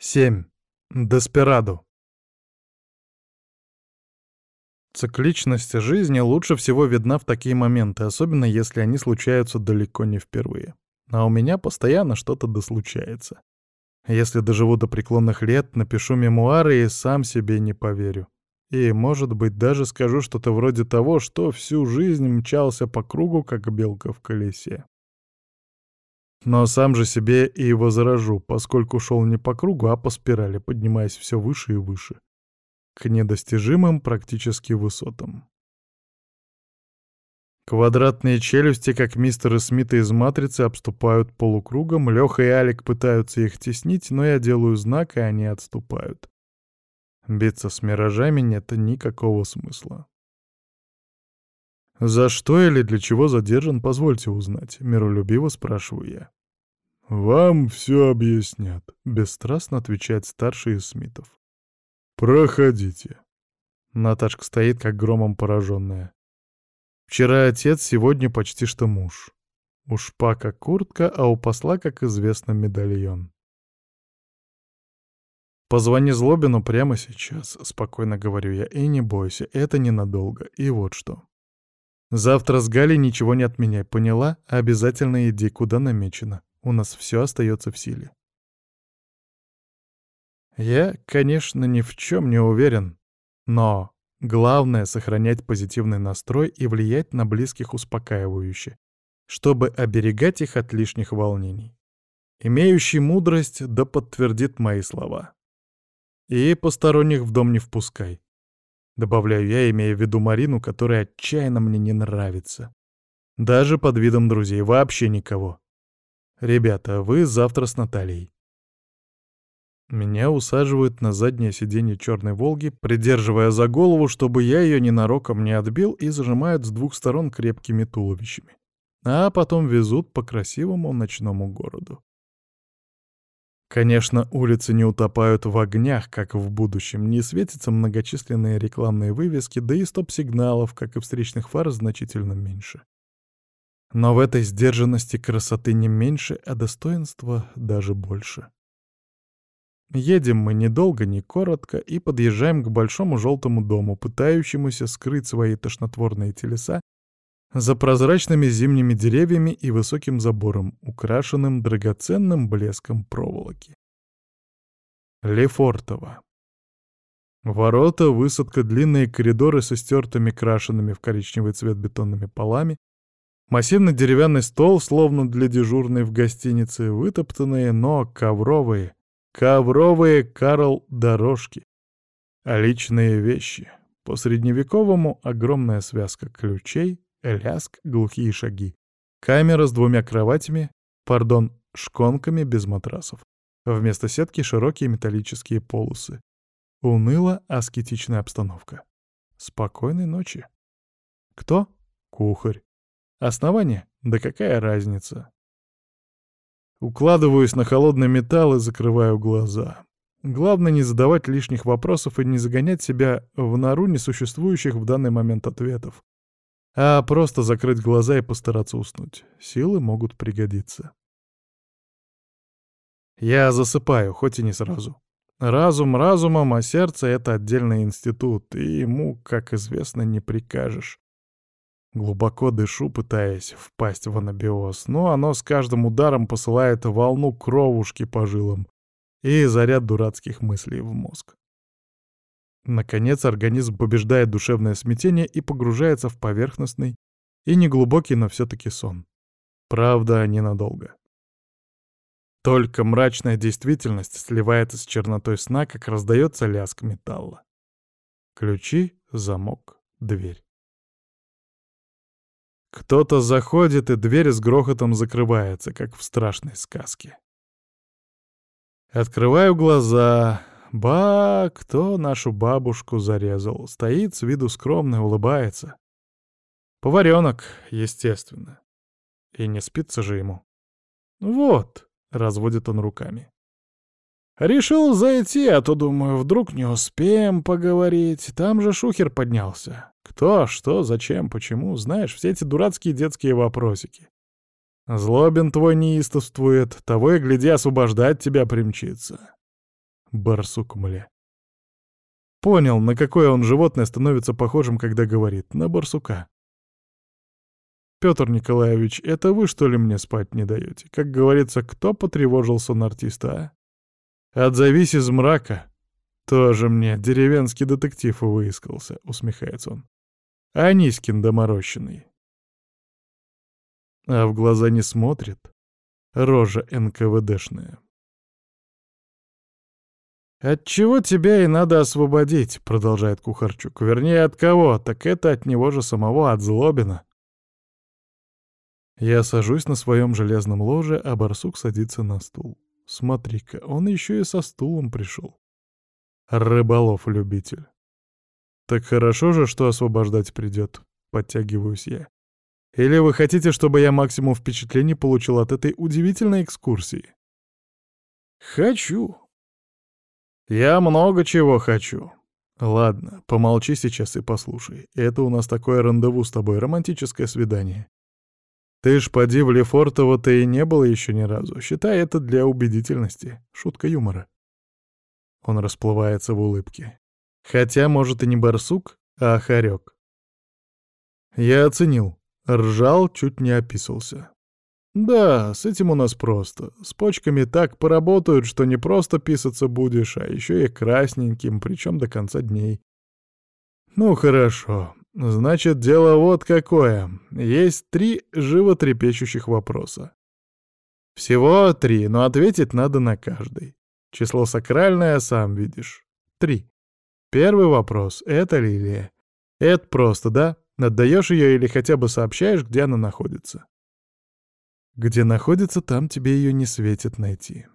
7. Деспирадо. Цикличность жизни лучше всего видна в такие моменты, особенно если они случаются далеко не впервые. А у меня постоянно что-то дослучается. Если доживу до преклонных лет, напишу мемуары и сам себе не поверю. И, может быть, даже скажу что-то вроде того, что всю жизнь мчался по кругу, как белка в колесе. Но сам же себе и возражу, поскольку шел не по кругу, а по спирали, поднимаясь все выше и выше. К недостижимым практически высотам. Квадратные челюсти, как мистер Смита из «Матрицы», обступают полукругом, Леха и Алик пытаются их теснить, но я делаю знак, и они отступают. Биться с миражами нет никакого смысла. «За что или для чего задержан, позвольте узнать», — миролюбиво спрашиваю я. «Вам все объяснят», — бесстрастно отвечает старший из Смитов. «Проходите». Наташка стоит, как громом пораженная. Вчера отец, сегодня почти что муж. У шпака куртка, а у посла, как известно, медальон. «Позвони Злобину прямо сейчас», — спокойно говорю я, — «и не бойся, это ненадолго. И вот что. Завтра с Галей ничего не отменяй, поняла? Обязательно иди, куда намечено. У нас все остается в силе. Я, конечно, ни в чем не уверен, но главное — сохранять позитивный настрой и влиять на близких успокаивающе, чтобы оберегать их от лишних волнений. Имеющий мудрость да подтвердит мои слова. И посторонних в дом не впускай. Добавляю я, имея в виду Марину, которая отчаянно мне не нравится. Даже под видом друзей, вообще никого. Ребята, вы завтра с Натальей. Меня усаживают на заднее сиденье черной «Волги», придерживая за голову, чтобы я ее ненароком не отбил, и зажимают с двух сторон крепкими туловищами. А потом везут по красивому ночному городу. Конечно, улицы не утопают в огнях, как в будущем, не светятся многочисленные рекламные вывески, да и стоп-сигналов, как и встречных фар, значительно меньше. Но в этой сдержанности красоты не меньше, а достоинства даже больше. Едем мы недолго, не коротко, и подъезжаем к большому желтому дому, пытающемуся скрыть свои тошнотворные телеса за прозрачными зимними деревьями и высоким забором, украшенным драгоценным блеском проволоки. Лефортово. Ворота, высадка, длинные коридоры со стертыми крашенными в коричневый цвет бетонными полами, массивный деревянный стол, словно для дежурной в гостинице, вытоптанные, но ковровые, ковровые Карл-дорожки, а личные вещи. По средневековому огромная связка ключей, ляск, глухие шаги. Камера с двумя кроватями, пардон, шконками без матрасов. Вместо сетки широкие металлические полосы. Уныло аскетичная обстановка. Спокойной ночи. Кто? Кухарь. Основание? Да какая разница? Укладываюсь на холодный металл и закрываю глаза. Главное не задавать лишних вопросов и не загонять себя в нору несуществующих в данный момент ответов а просто закрыть глаза и постараться уснуть. Силы могут пригодиться. Я засыпаю, хоть и не сразу. Разум разумом, а сердце — это отдельный институт, и ему, как известно, не прикажешь. Глубоко дышу, пытаясь впасть в анабиоз, но оно с каждым ударом посылает волну кровушки по жилам и заряд дурацких мыслей в мозг. Наконец организм побеждает душевное смятение и погружается в поверхностный и неглубокий, но все-таки сон. Правда, ненадолго. Только мрачная действительность сливается с чернотой сна, как раздается лязг металла. Ключи, замок, дверь. Кто-то заходит, и дверь с грохотом закрывается, как в страшной сказке. Открываю глаза, Ба, кто нашу бабушку зарезал? Стоит с виду скромно, улыбается. Поваренок, естественно. И не спится же ему. Вот, разводит он руками. Решил зайти, а то, думаю, вдруг не успеем поговорить. Там же шухер поднялся. Кто, что, зачем, почему, знаешь, все эти дурацкие детские вопросики. Злобин твой неистовствует, того и гляди освобождать тебя примчится. Барсук, мля. Понял, на какое он животное становится похожим, когда говорит. На барсука. Петр Николаевич, это вы, что ли, мне спать не даете? Как говорится, кто потревожил сон артиста, а? Отзовись из мрака. Тоже мне деревенский детектив выискался, усмехается он. Анискин доморощенный. А в глаза не смотрит. Рожа НКВДшная. «От чего тебя и надо освободить», — продолжает Кухарчук. «Вернее, от кого? Так это от него же самого, от Злобина». Я сажусь на своем железном ложе, а барсук садится на стул. Смотри-ка, он еще и со стулом пришел. Рыболов-любитель. Так хорошо же, что освобождать придет. Подтягиваюсь я. Или вы хотите, чтобы я максимум впечатлений получил от этой удивительной экскурсии? Хочу. Я много чего хочу. Ладно, помолчи сейчас и послушай. Это у нас такое рандеву с тобой, романтическое свидание. Ты ж поди в Лефортово-то и не было еще ни разу. Считай это для убедительности. Шутка юмора. Он расплывается в улыбке. Хотя, может, и не барсук, а хорек. Я оценил. Ржал, чуть не описался. Да, с этим у нас просто. С почками так поработают, что не просто писаться будешь, а еще и красненьким, причем до конца дней. Ну хорошо. Значит, дело вот какое. Есть три животрепещущих вопроса. Всего три, но ответить надо на каждый. Число сакральное, сам видишь. Три. Первый вопрос — это лилия. Это просто, да? Отдаешь ее или хотя бы сообщаешь, где она находится. Где находится, там тебе ее не светит найти.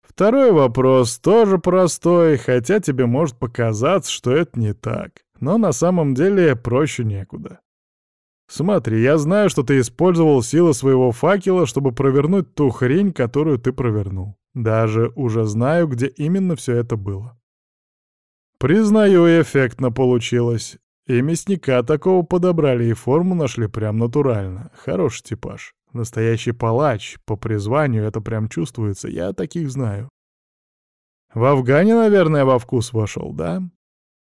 Второй вопрос тоже простой, хотя тебе может показаться, что это не так. Но на самом деле проще некуда. Смотри, я знаю, что ты использовал силы своего факела, чтобы провернуть ту хрень, которую ты провернул. Даже уже знаю, где именно все это было. Признаю, эффектно получилось. И мясника такого подобрали, и форму нашли прям натурально. Хороший типаж. Настоящий палач, по призванию это прям чувствуется, я таких знаю. В Афгане, наверное, во вкус вошел, да?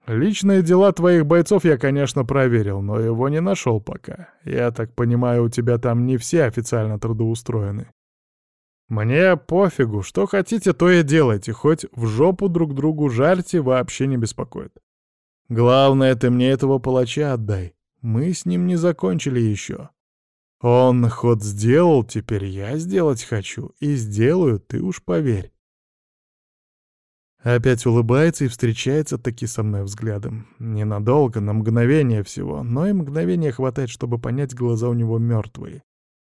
Личные дела твоих бойцов я, конечно, проверил, но его не нашел пока. Я так понимаю, у тебя там не все официально трудоустроены. Мне пофигу, что хотите, то и делайте, хоть в жопу друг другу жарьте, вообще не беспокоит. Главное, ты мне этого палача отдай. Мы с ним не закончили еще. Он ход сделал, теперь я сделать хочу. И сделаю, ты уж поверь. Опять улыбается и встречается таки со мной взглядом. Ненадолго, на мгновение всего, но и мгновения хватает, чтобы понять, глаза у него мертвые.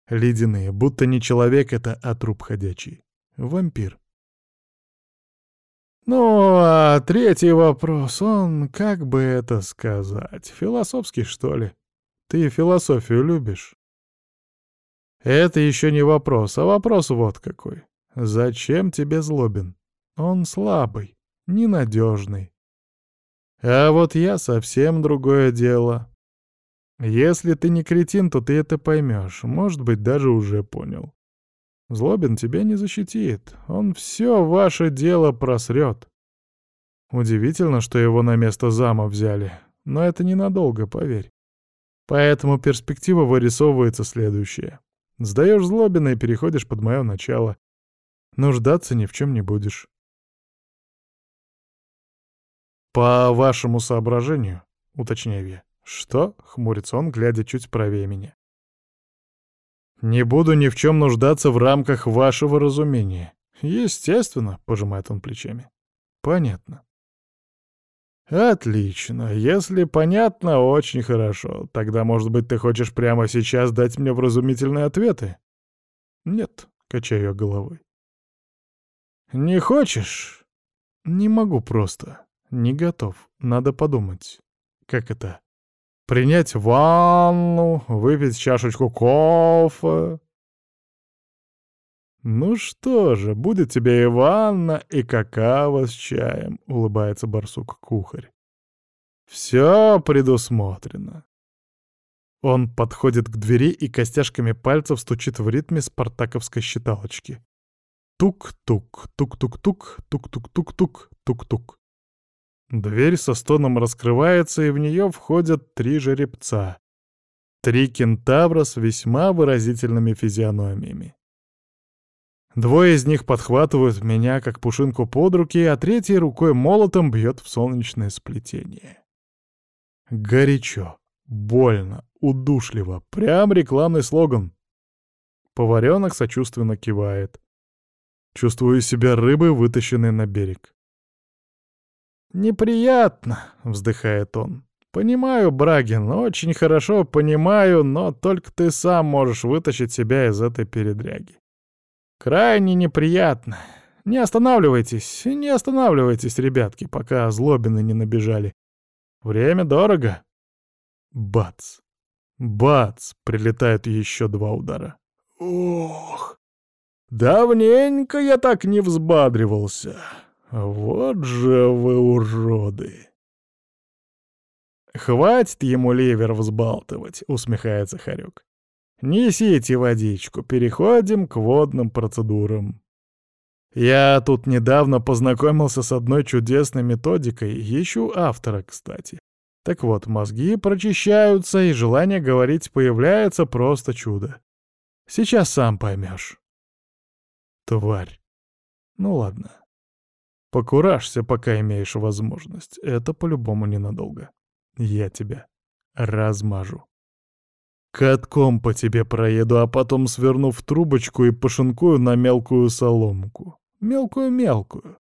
Ледяные, будто не человек это, а труп ходячий. Вампир. Ну, а третий вопрос, он, как бы это сказать, философский, что ли? Ты философию любишь? Это еще не вопрос, а вопрос вот какой. Зачем тебе злобен? Он слабый, ненадежный. А вот я совсем другое дело. Если ты не кретин, то ты это поймешь, может быть, даже уже понял. Злобин тебя не защитит, он все ваше дело просрет. Удивительно, что его на место зама взяли, но это ненадолго, поверь. Поэтому перспектива вырисовывается следующая. Сдаешь Злобина и переходишь под мое начало. Нуждаться ни в чем не будешь. По вашему соображению, уточняю я. Что? — хмурится он, глядя чуть правее меня. «Не буду ни в чем нуждаться в рамках вашего разумения». «Естественно», — пожимает он плечами. «Понятно». «Отлично. Если понятно, очень хорошо. Тогда, может быть, ты хочешь прямо сейчас дать мне вразумительные ответы?» «Нет», — качаю головой. «Не хочешь?» «Не могу просто. Не готов. Надо подумать. Как это? Принять ванну, выпить чашечку кофе?» «Ну что же, будет тебе и ванна, и какао с чаем», — улыбается барсук-кухарь. «Все предусмотрено». Он подходит к двери и костяшками пальцев стучит в ритме спартаковской считалочки. Тук-тук, тук-тук-тук, тук-тук-тук-тук, тук-тук. Дверь со стоном раскрывается, и в нее входят три жеребца. Три кентавра с весьма выразительными физиономиями. Двое из них подхватывают меня, как пушинку под руки, а третий рукой молотом бьет в солнечное сплетение. Горячо, больно, удушливо. Прям рекламный слоган. Поваренок сочувственно кивает. Чувствую себя рыбой, вытащенной на берег. «Неприятно», — вздыхает он. «Понимаю, Брагин, очень хорошо понимаю, но только ты сам можешь вытащить себя из этой передряги. Крайне неприятно. Не останавливайтесь, не останавливайтесь, ребятки, пока злобины не набежали. Время дорого». Бац! Бац! Прилетают еще два удара. Ох! Давненько я так не взбадривался. Вот же вы уроды! «Хватит ему ливер взбалтывать», — усмехается Харек. «Несите водичку, переходим к водным процедурам». Я тут недавно познакомился с одной чудесной методикой, ищу автора, кстати. Так вот, мозги прочищаются, и желание говорить появляется просто чудо. Сейчас сам поймешь. Тварь. Ну ладно. Покуражься, пока имеешь возможность. Это по-любому ненадолго. Я тебя размажу. Катком по тебе проеду, а потом сверну в трубочку и пошинкую на мелкую соломку. Мелкую-мелкую.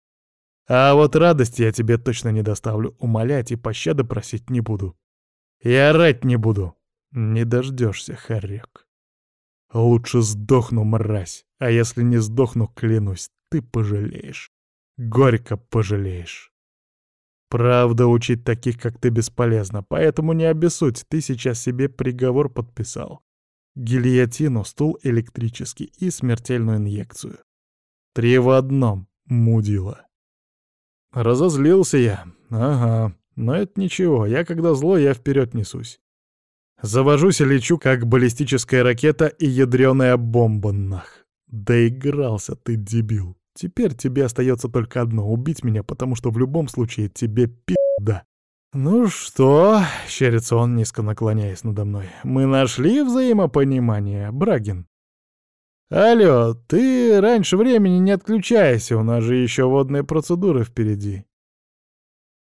А вот радости я тебе точно не доставлю, умолять и пощады просить не буду. И орать не буду. Не дождешься, хорек. Лучше сдохну, мразь, а если не сдохну, клянусь, ты пожалеешь. Горько пожалеешь. Правда, учить таких, как ты, бесполезно, поэтому не обессудь, ты сейчас себе приговор подписал. Гильотину, стул электрический и смертельную инъекцию. Три в одном, мудила. Разозлился я. Ага, но это ничего, я когда злой, я вперед несусь. Завожусь и лечу, как баллистическая ракета и ядреная бомба нах. Доигрался ты, дебил. Теперь тебе остается только одно — убить меня, потому что в любом случае тебе пи***да. «Ну что?» — щерится он, низко наклоняясь надо мной. «Мы нашли взаимопонимание, Брагин?» «Алло, ты раньше времени не отключайся, у нас же еще водные процедуры впереди».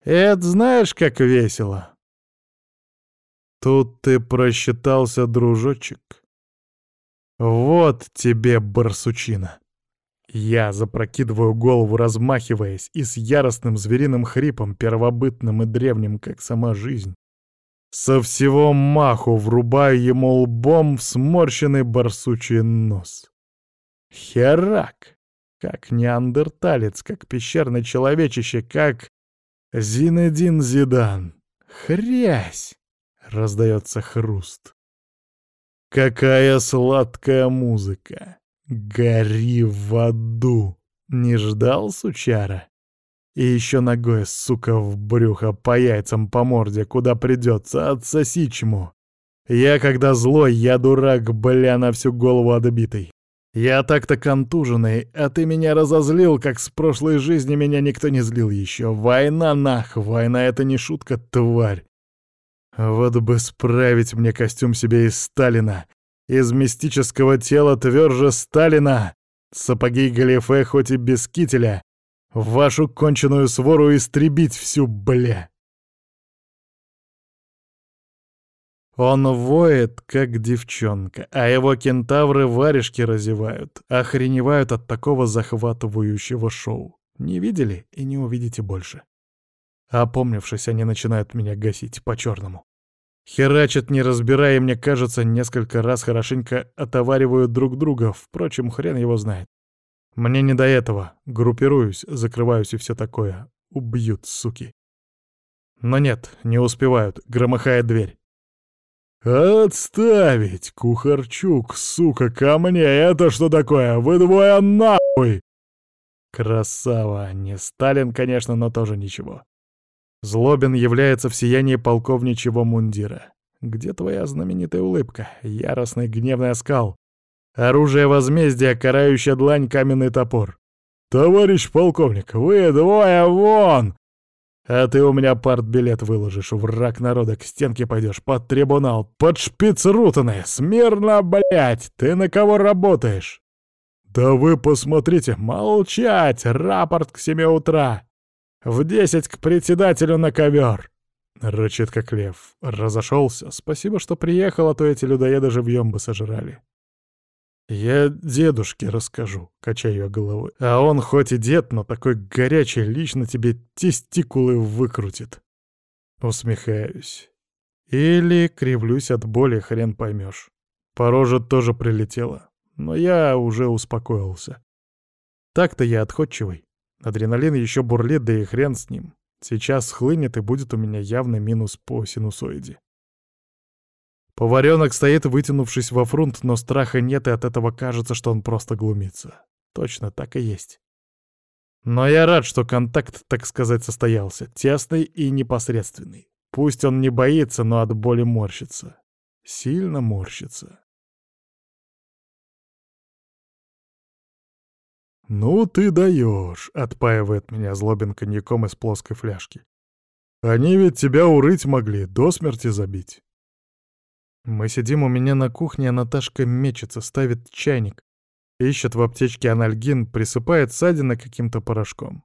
«Это знаешь, как весело?» «Тут ты просчитался, дружочек. Вот тебе барсучина». Я запрокидываю голову, размахиваясь, и с яростным звериным хрипом, первобытным и древним, как сама жизнь, со всего маху врубаю ему лбом в сморщенный барсучий нос. Херак! Как неандерталец, как пещерный человечище, как Зинедин Зидан. Хрясь! Раздается хруст. Какая сладкая музыка! Гори в аду! Не ждал, сучара? И еще ногой, сука, в брюхо, по яйцам, по морде, куда придется, отсоси чему. Я, когда злой, я дурак, бля, на всю голову отбитый. Я так-то контуженный, а ты меня разозлил, как с прошлой жизни меня никто не злил еще. Война нах, война — это не шутка, тварь. Вот бы справить мне костюм себе из Сталина, из мистического тела тверже Сталина, сапоги галифе хоть и без кителя, вашу конченую свору истребить всю, бля. Он воет, как девчонка, а его кентавры варежки разевают, охреневают от такого захватывающего шоу. Не видели и не увидите больше. Опомнившись, они начинают меня гасить по-черному. Херачат, не разбирая, мне кажется, несколько раз хорошенько отоваривают друг друга, впрочем, хрен его знает. Мне не до этого. Группируюсь, закрываюсь и все такое. Убьют, суки. Но нет, не успевают, громыхает дверь. «Отставить, Кухарчук, сука, ко мне! Это что такое? Вы двое нахуй!» Красава, не Сталин, конечно, но тоже ничего. Злобин является в сиянии полковничьего мундира. Где твоя знаменитая улыбка, яростный гневный оскал? Оружие возмездия, карающая длань, каменный топор. «Товарищ полковник, вы двое вон!» «А ты у меня партбилет выложишь, враг народа, к стенке пойдешь, под трибунал, под шпицрутаны! Смирно, блядь! Ты на кого работаешь?» «Да вы посмотрите! Молчать! Рапорт к семи утра! В десять к председателю на ковер!» Рычит как лев. Разошелся. Спасибо, что приехал, а то эти людоеды живьем бы сожрали. «Я дедушке расскажу», — качаю я головой. «А он хоть и дед, но такой горячий, лично тебе тестикулы выкрутит». Усмехаюсь. Или кривлюсь от боли, хрен поймешь. По роже тоже прилетело, но я уже успокоился. Так-то я отходчивый. Адреналин еще бурлит, да и хрен с ним. Сейчас схлынет, и будет у меня явный минус по синусоиде. Поваренок стоит, вытянувшись во фрунт, но страха нет, и от этого кажется, что он просто глумится. Точно, так и есть. Но я рад, что контакт, так сказать, состоялся. Тесный и непосредственный. Пусть он не боится, но от боли морщится. Сильно морщится. «Ну ты даешь!» — отпаивает меня злобин коньяком из плоской фляжки. «Они ведь тебя урыть могли, до смерти забить». Мы сидим у меня на кухне, а Наташка мечется, ставит чайник. Ищет в аптечке анальгин, присыпает ссадины каким-то порошком.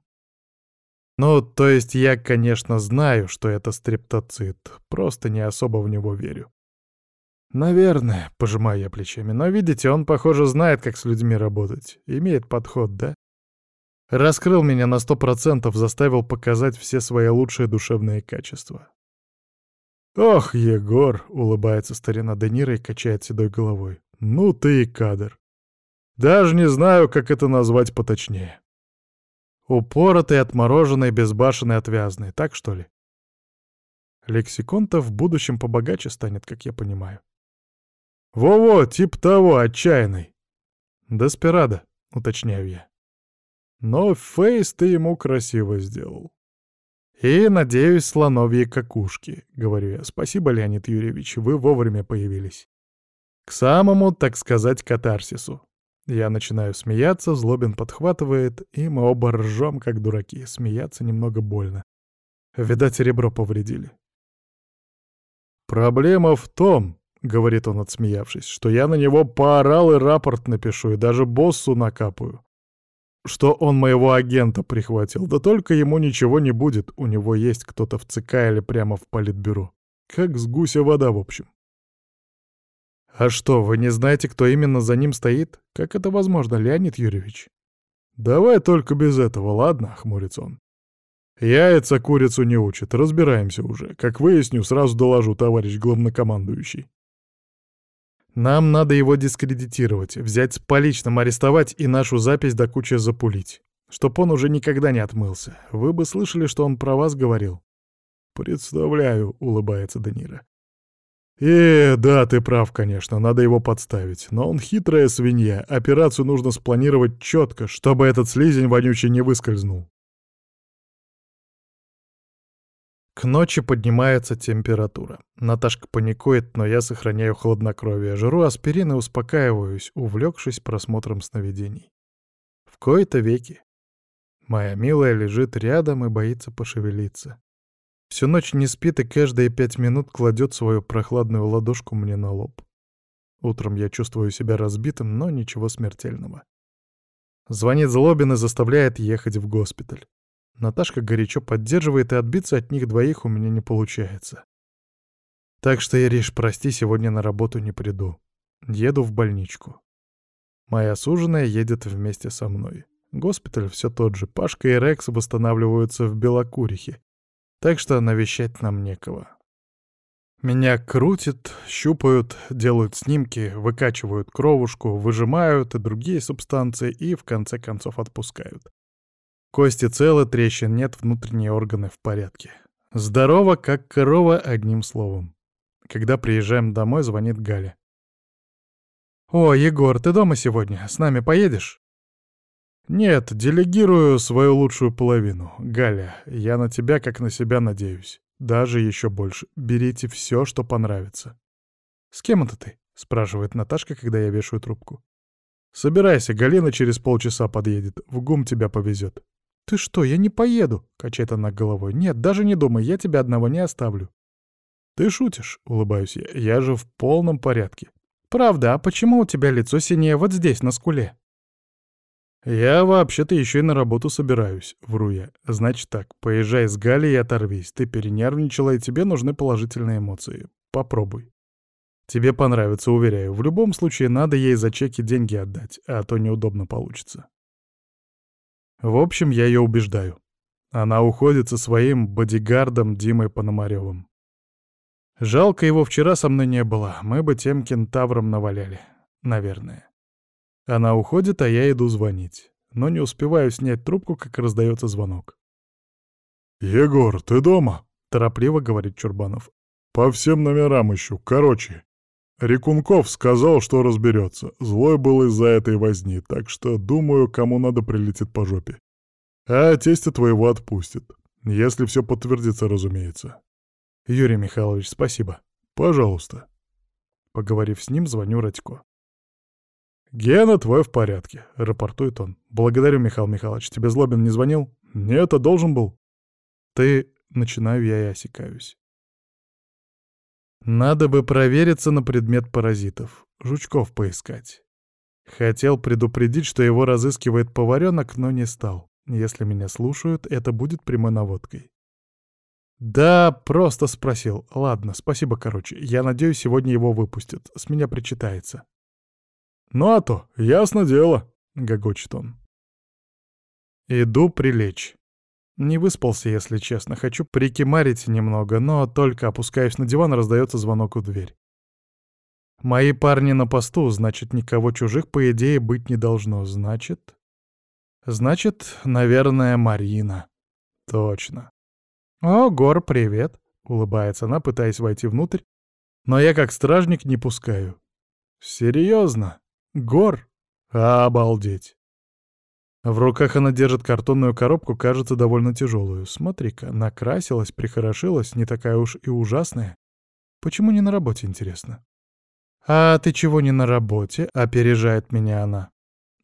Ну, то есть я, конечно, знаю, что это стрептоцит, просто не особо в него верю. Наверное, пожимаю я плечами, но видите, он, похоже, знает, как с людьми работать. Имеет подход, да? Раскрыл меня на сто процентов, заставил показать все свои лучшие душевные качества. «Ох, Егор!» — улыбается старина Денира и качает седой головой. «Ну ты и кадр! Даже не знаю, как это назвать поточнее. Упоротый, отмороженный, безбашенный, отвязный, так что ли? Лексикон-то в будущем побогаче станет, как я понимаю. Во-во, тип того, отчаянный. Деспирада, уточняю я. Но фейс ты ему красиво сделал. «И, надеюсь, слоновьи какушки», — говорю я. «Спасибо, Леонид Юрьевич, вы вовремя появились». К самому, так сказать, катарсису. Я начинаю смеяться, Злобин подхватывает, и мы оба ржем, как дураки. Смеяться немного больно. Видать, ребро повредили. «Проблема в том», — говорит он, отсмеявшись, — «что я на него поорал и рапорт напишу, и даже боссу накапаю что он моего агента прихватил. Да только ему ничего не будет, у него есть кто-то в ЦК или прямо в политбюро. Как с гуся вода, в общем. А что, вы не знаете, кто именно за ним стоит? Как это возможно, Леонид Юрьевич? Давай только без этого, ладно, хмурится он. Яйца курицу не учат, разбираемся уже. Как выясню, сразу доложу, товарищ главнокомандующий. Нам надо его дискредитировать, взять с поличным, арестовать и нашу запись до кучи запулить. Чтоб он уже никогда не отмылся. Вы бы слышали, что он про вас говорил. «Представляю», — улыбается Данира. «Э, да, ты прав, конечно, надо его подставить. Но он хитрая свинья, операцию нужно спланировать четко, чтобы этот слизень вонючий не выскользнул. К ночи поднимается температура. Наташка паникует, но я сохраняю хладнокровие. Жру аспирин и успокаиваюсь, увлекшись просмотром сновидений. В кои-то веки. Моя милая лежит рядом и боится пошевелиться. Всю ночь не спит и каждые пять минут кладет свою прохладную ладошку мне на лоб. Утром я чувствую себя разбитым, но ничего смертельного. Звонит Злобин и заставляет ехать в госпиталь. Наташка горячо поддерживает, и отбиться от них двоих у меня не получается. Так что, Ириш, прости, сегодня на работу не приду. Еду в больничку. Моя суженая едет вместе со мной. Госпиталь все тот же. Пашка и Рекс восстанавливаются в Белокурихе. Так что навещать нам некого. Меня крутят, щупают, делают снимки, выкачивают кровушку, выжимают и другие субстанции и в конце концов отпускают. Кости целы, трещин нет, внутренние органы в порядке. Здорово, как корова, одним словом. Когда приезжаем домой, звонит Галя. «О, Егор, ты дома сегодня? С нами поедешь?» «Нет, делегирую свою лучшую половину. Галя, я на тебя как на себя надеюсь. Даже еще больше. Берите все, что понравится». «С кем это ты?» — спрашивает Наташка, когда я вешаю трубку. Собирайся, Галина через полчаса подъедет, в ГУМ тебя повезет. «Ты что, я не поеду?» — качает она головой. «Нет, даже не думай, я тебя одного не оставлю». «Ты шутишь?» — улыбаюсь я. «Я же в полном порядке». «Правда, а почему у тебя лицо синее вот здесь, на скуле?» «Я вообще-то еще и на работу собираюсь», — вру я. «Значит так, поезжай с Галей и оторвись. Ты перенервничала, и тебе нужны положительные эмоции. Попробуй. Тебе понравится, уверяю. В любом случае, надо ей за чеки деньги отдать, а то неудобно получится». В общем, я ее убеждаю. Она уходит со своим бодигардом Димой Пономаревым. Жалко его вчера со мной не было, мы бы тем кентаврам наваляли. Наверное. Она уходит, а я иду звонить. Но не успеваю снять трубку, как раздается звонок. «Егор, ты дома?» — торопливо говорит Чурбанов. «По всем номерам ищу. Короче, Рекунков сказал, что разберется. Злой был из-за этой возни, так что, думаю, кому надо прилетит по жопе. А тестя твоего отпустит. Если все подтвердится, разумеется. Юрий Михайлович, спасибо. Пожалуйста. Поговорив с ним, звоню Радько. «Гена, твой в порядке», — рапортует он. «Благодарю, Михаил Михайлович. Тебе Злобин не звонил?» «Нет, а должен был». «Ты...» — начинаю я и осекаюсь. Надо бы провериться на предмет паразитов. Жучков поискать. Хотел предупредить, что его разыскивает поваренок, но не стал. Если меня слушают, это будет прямой наводкой. Да, просто спросил. Ладно, спасибо, короче. Я надеюсь, сегодня его выпустят. С меня причитается. Ну а то, ясно дело, — гогочет он. Иду прилечь. Не выспался, если честно. Хочу прикимарить немного, но только опускаюсь на диван, раздается звонок в дверь. Мои парни на посту, значит, никого чужих, по идее, быть не должно. Значит... Значит, наверное, Марина. Точно. «О, Гор, привет!» — улыбается она, пытаясь войти внутрь, но я как стражник не пускаю. «Серьезно? Гор? Обалдеть!» В руках она держит картонную коробку, кажется, довольно тяжелую. Смотри-ка, накрасилась, прихорошилась, не такая уж и ужасная. Почему не на работе, интересно? «А ты чего не на работе?» — опережает меня она.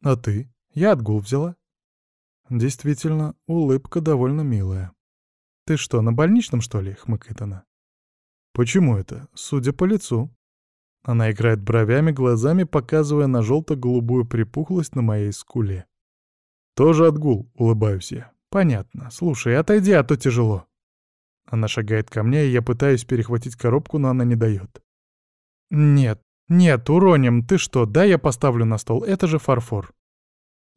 «А ты?» «Я отгул взяла». Действительно, улыбка довольно милая. «Ты что, на больничном, что ли?» — хмыкает она. «Почему это? Судя по лицу». Она играет бровями, глазами, показывая на желто-голубую припухлость на моей скуле. «Тоже отгул», — улыбаюсь я. «Понятно. Слушай, отойди, а то тяжело». Она шагает ко мне, и я пытаюсь перехватить коробку, но она не дает. «Нет, нет, уроним, ты что, да я поставлю на стол, это же фарфор».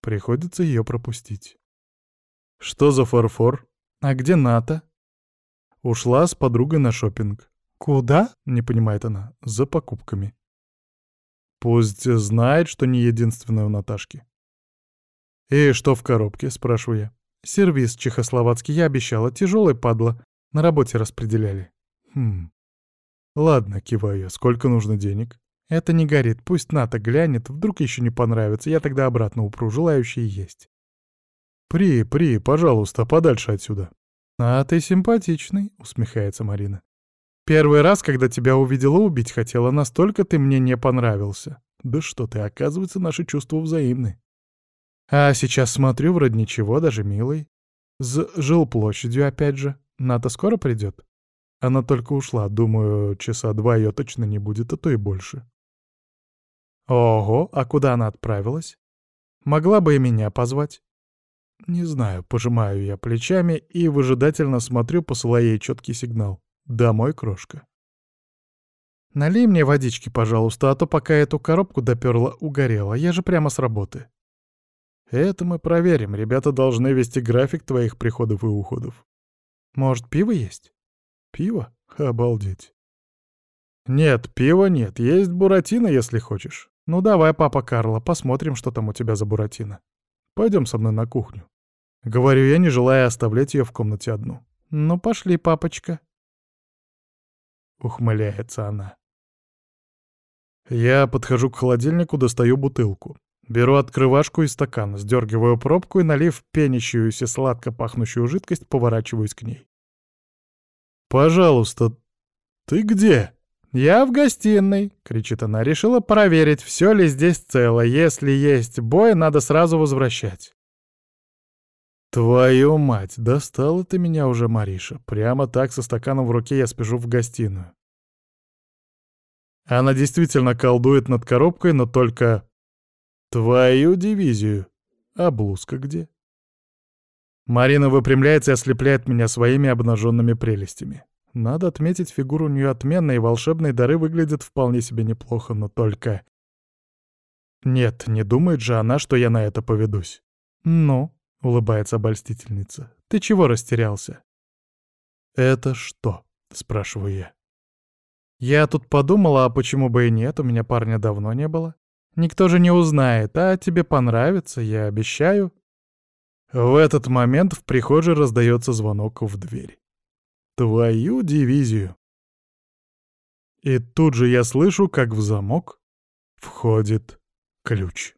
Приходится ее пропустить. «Что за фарфор? А где Ната?» Ушла с подругой на шопинг. «Куда?» — не понимает она. «За покупками». Пусть знает, что не единственная у Наташки. «И что в коробке?» — спрашиваю я. «Сервис чехословацкий я обещала, тяжелый падла. На работе распределяли». «Хм...» «Ладно», — киваю я. «Сколько нужно денег?» «Это не горит. Пусть Ната глянет. Вдруг еще не понравится. Я тогда обратно упру. Желающие есть». «При, при, пожалуйста, подальше отсюда». «А ты симпатичный», — усмехается Марина. «Первый раз, когда тебя увидела, убить хотела, настолько ты мне не понравился». «Да что ты, оказывается, наши чувства взаимны». А сейчас смотрю, вроде ничего, даже милый. С жилплощадью опять же. Ната скоро придет? Она только ушла, думаю, часа два ее точно не будет, а то и больше. Ого, а куда она отправилась? Могла бы и меня позвать. Не знаю, пожимаю я плечами и выжидательно смотрю, посылая ей четкий сигнал. Домой, крошка. Налей мне водички, пожалуйста, а то пока эту коробку доперла, угорела. Я же прямо с работы. Это мы проверим. Ребята должны вести график твоих приходов и уходов. Может, пиво есть? Пиво? Обалдеть. Нет, пива нет. Есть буратино, если хочешь. Ну давай, папа Карло, посмотрим, что там у тебя за буратино. Пойдем со мной на кухню. Говорю я, не желая оставлять ее в комнате одну. Ну пошли, папочка. Ухмыляется она. Я подхожу к холодильнику, достаю бутылку. Беру открывашку и стакан, сдергиваю пробку и, налив пенящуюся сладко пахнущую жидкость, поворачиваюсь к ней. «Пожалуйста, ты где?» «Я в гостиной!» — кричит она. «Решила проверить, все ли здесь цело. Если есть бой, надо сразу возвращать». «Твою мать, достала ты меня уже, Мариша. Прямо так, со стаканом в руке, я спешу в гостиную». Она действительно колдует над коробкой, но только... Твою дивизию. А блузка где? Марина выпрямляется и ослепляет меня своими обнаженными прелестями. Надо отметить, фигура у нее отменная, и волшебные дары выглядят вполне себе неплохо, но только... Нет, не думает же она, что я на это поведусь. «Ну», — улыбается обольстительница, — «ты чего растерялся?» «Это что?» — спрашиваю я. «Я тут подумала, а почему бы и нет, у меня парня давно не было. Никто же не узнает, а тебе понравится, я обещаю». В этот момент в прихожей раздается звонок в дверь. Твою дивизию. И тут же я слышу, как в замок входит ключ.